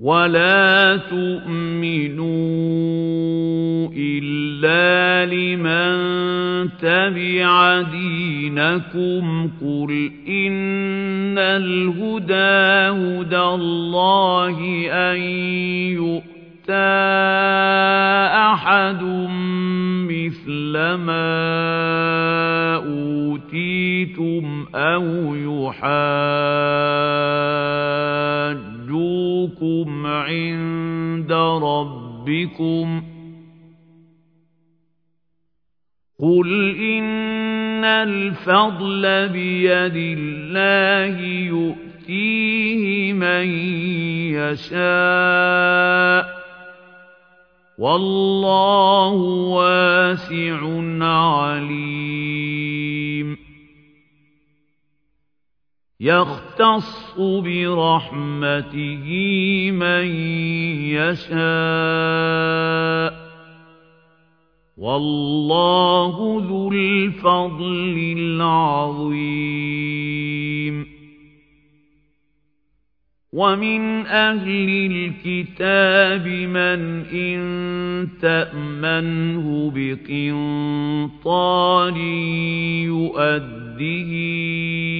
وَلَا تُؤْمِنُوا إِلَّا لِمَن تَبِعَ دِينَكُمْ قُلْ إِنَّ الْهُدَىٰ هُدَى اللَّهِ أَن يُؤْتَىٰ أَحَدٌ مِّثْلَ مَا أُوتِيتُمْ أَوْ يُحَاجُّوكُمْ عِندَ رَبِّكُمْ قُلْ إِنَّ الْفَضْلَ بِيَدِ اللَّهِ يُؤْتِيهِ مَن يَشَاءُ وَاللَّهُ وَاسِعٌ عَلِيمٌ يَخْتَصُّ بِرَحْمَتِهِ مَن يَشَاءُ. وَاللَّهُ ذُو الْفَضْلِ الْعَظِيمِ. وَمِنْ أَهْلِ الْكِتَابِ مَنْ إِن تَأْمَنْهُ بِقِنطَارٍ يُؤَدِّهِ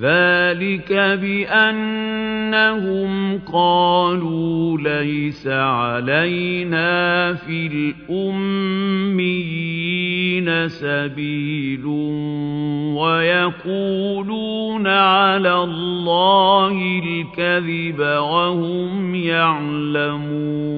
ذَلِكَ بِأَنَّهُمْ قَالُوا لَيْسَ عَلَيْنَا فِي الْأُمِّيِّينَ سَبِيلٌ وَيَقُولُونَ عَلَى اللَّهِ الْكَذِبَ وَهُمْ يَعْلَمُونَ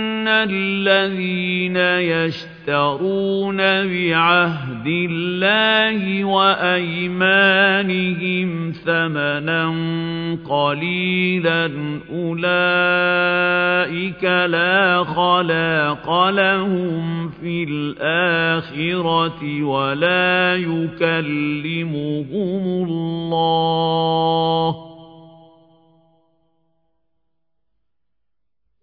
الَّذِينَ يَشْتَرُونَ بِعَهْدِ اللَّهِ وَأَيْمَانِهِمْ ثَمَنًا قَلِيلًا أُولَٰئِكَ لَا خَلَاقَ لَهُمْ فِي الْآخِرَةِ وَلَا يُكَلِّمُهُمُ اللَّهُ